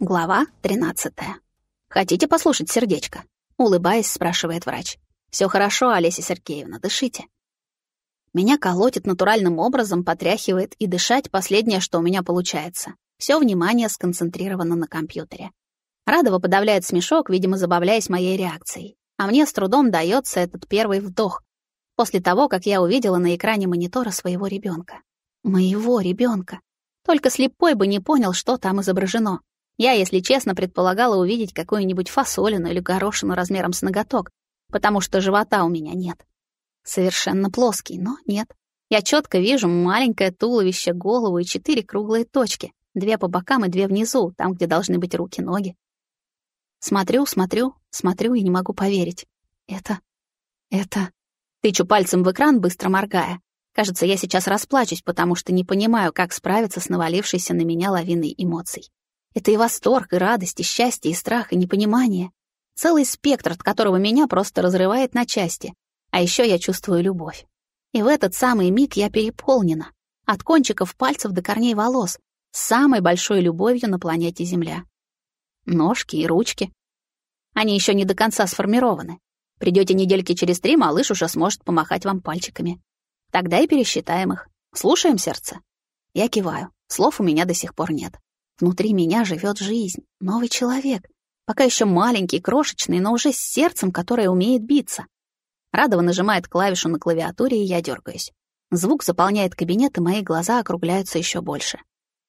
Глава 13. Хотите послушать сердечко? Улыбаясь, спрашивает врач. Все хорошо, Олеся Сергеевна, дышите. Меня колотит натуральным образом, потряхивает, и дышать последнее, что у меня получается. Все внимание сконцентрировано на компьютере. Радова подавляет смешок, видимо, забавляясь моей реакцией. А мне с трудом дается этот первый вдох. После того, как я увидела на экране монитора своего ребенка. Моего ребенка. Только слепой бы не понял, что там изображено. Я, если честно, предполагала увидеть какую-нибудь фасолину или горошину размером с ноготок, потому что живота у меня нет. Совершенно плоский, но нет. Я четко вижу маленькое туловище, голову и четыре круглые точки, две по бокам и две внизу, там, где должны быть руки, ноги. Смотрю, смотрю, смотрю и не могу поверить. Это... это... Тычу пальцем в экран, быстро моргая. Кажется, я сейчас расплачусь, потому что не понимаю, как справиться с навалившейся на меня лавиной эмоций. Это и восторг, и радость, и счастье, и страх, и непонимание. Целый спектр, от которого меня просто разрывает на части. А еще я чувствую любовь. И в этот самый миг я переполнена. От кончиков пальцев до корней волос. Самой большой любовью на планете Земля. Ножки и ручки. Они еще не до конца сформированы. Придете недельки через три, малыш уже сможет помахать вам пальчиками. Тогда и пересчитаем их. Слушаем сердце? Я киваю. Слов у меня до сих пор нет. Внутри меня живет жизнь, новый человек, пока еще маленький, крошечный, но уже с сердцем, которое умеет биться. Радова нажимает клавишу на клавиатуре, и я дергаюсь. Звук заполняет кабинет, и мои глаза округляются еще больше.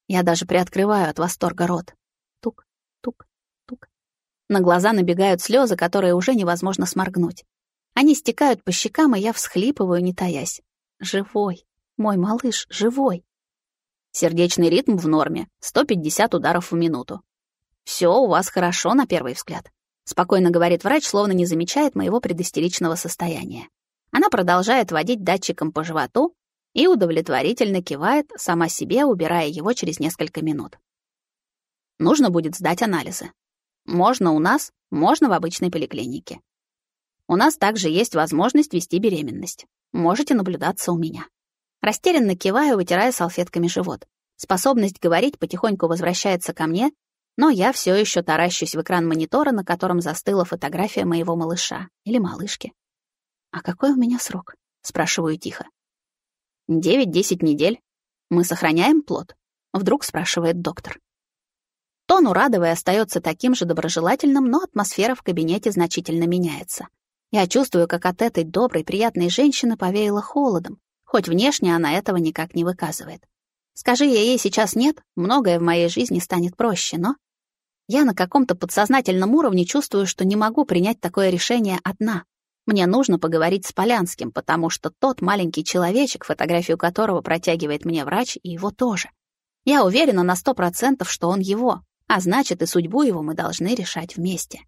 Я даже приоткрываю от восторга рот. Тук, тук, тук. На глаза набегают слезы, которые уже невозможно сморгнуть. Они стекают по щекам, и я всхлипываю, не таясь. Живой. Мой малыш живой. Сердечный ритм в норме, 150 ударов в минуту. Все у вас хорошо на первый взгляд. Спокойно говорит врач, словно не замечает моего предистеричного состояния. Она продолжает водить датчиком по животу и удовлетворительно кивает, сама себе убирая его через несколько минут. Нужно будет сдать анализы. Можно у нас, можно в обычной поликлинике. У нас также есть возможность вести беременность. Можете наблюдаться у меня. Растерянно киваю, вытирая салфетками живот. Способность говорить потихоньку возвращается ко мне, но я все еще таращусь в экран монитора, на котором застыла фотография моего малыша или малышки. «А какой у меня срок?» — спрашиваю тихо. «Девять-десять недель. Мы сохраняем плод?» — вдруг спрашивает доктор. Тон у Радовой остается таким же доброжелательным, но атмосфера в кабинете значительно меняется. Я чувствую, как от этой доброй, приятной женщины повеяло холодом, хоть внешне она этого никак не выказывает. Скажи я ей сейчас нет, многое в моей жизни станет проще, но я на каком-то подсознательном уровне чувствую, что не могу принять такое решение одна. Мне нужно поговорить с Полянским, потому что тот маленький человечек, фотографию которого протягивает мне врач, и его тоже. Я уверена на сто процентов, что он его, а значит, и судьбу его мы должны решать вместе.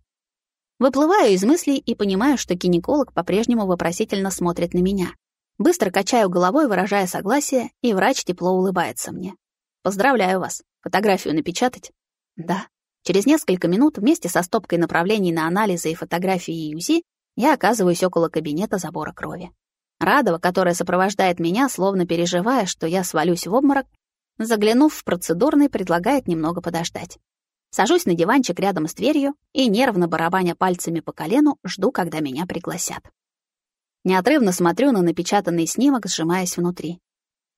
Выплываю из мыслей и понимаю, что гинеколог по-прежнему вопросительно смотрит на меня. Быстро качаю головой, выражая согласие, и врач тепло улыбается мне. «Поздравляю вас. Фотографию напечатать?» «Да». Через несколько минут вместе со стопкой направлений на анализы и фотографии и УЗИ я оказываюсь около кабинета забора крови. Радова, которая сопровождает меня, словно переживая, что я свалюсь в обморок, заглянув в процедурный, предлагает немного подождать. Сажусь на диванчик рядом с дверью и, нервно барабаня пальцами по колену, жду, когда меня пригласят. Неотрывно смотрю на напечатанный снимок, сжимаясь внутри.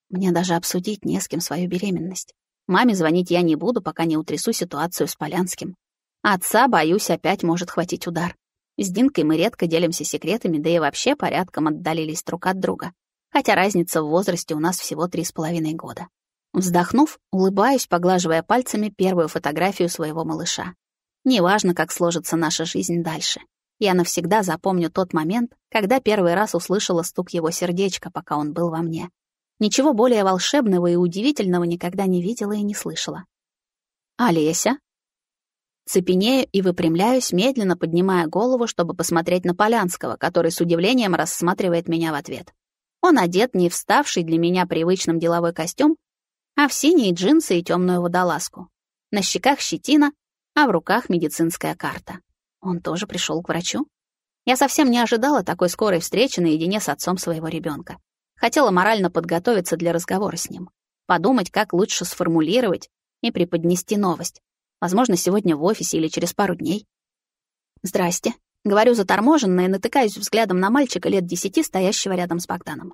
Мне даже обсудить не с кем свою беременность. Маме звонить я не буду, пока не утрясу ситуацию с Полянским. Отца, боюсь, опять может хватить удар. С Динкой мы редко делимся секретами, да и вообще порядком отдалились друг от друга. Хотя разница в возрасте у нас всего три с половиной года. Вздохнув, улыбаюсь, поглаживая пальцами первую фотографию своего малыша. Неважно, как сложится наша жизнь дальше. Я навсегда запомню тот момент, когда первый раз услышала стук его сердечка, пока он был во мне. Ничего более волшебного и удивительного никогда не видела и не слышала. «Олеся?» Цепенею и выпрямляюсь, медленно поднимая голову, чтобы посмотреть на Полянского, который с удивлением рассматривает меня в ответ. Он одет не вставший для меня привычным деловой костюм, а в синие джинсы и темную водолазку. На щеках щетина, а в руках медицинская карта. Он тоже пришел к врачу? Я совсем не ожидала такой скорой встречи наедине с отцом своего ребенка. Хотела морально подготовиться для разговора с ним. Подумать, как лучше сформулировать и преподнести новость. Возможно, сегодня в офисе или через пару дней. «Здрасте», — говорю заторможенно и натыкаюсь взглядом на мальчика лет десяти, стоящего рядом с Богданом.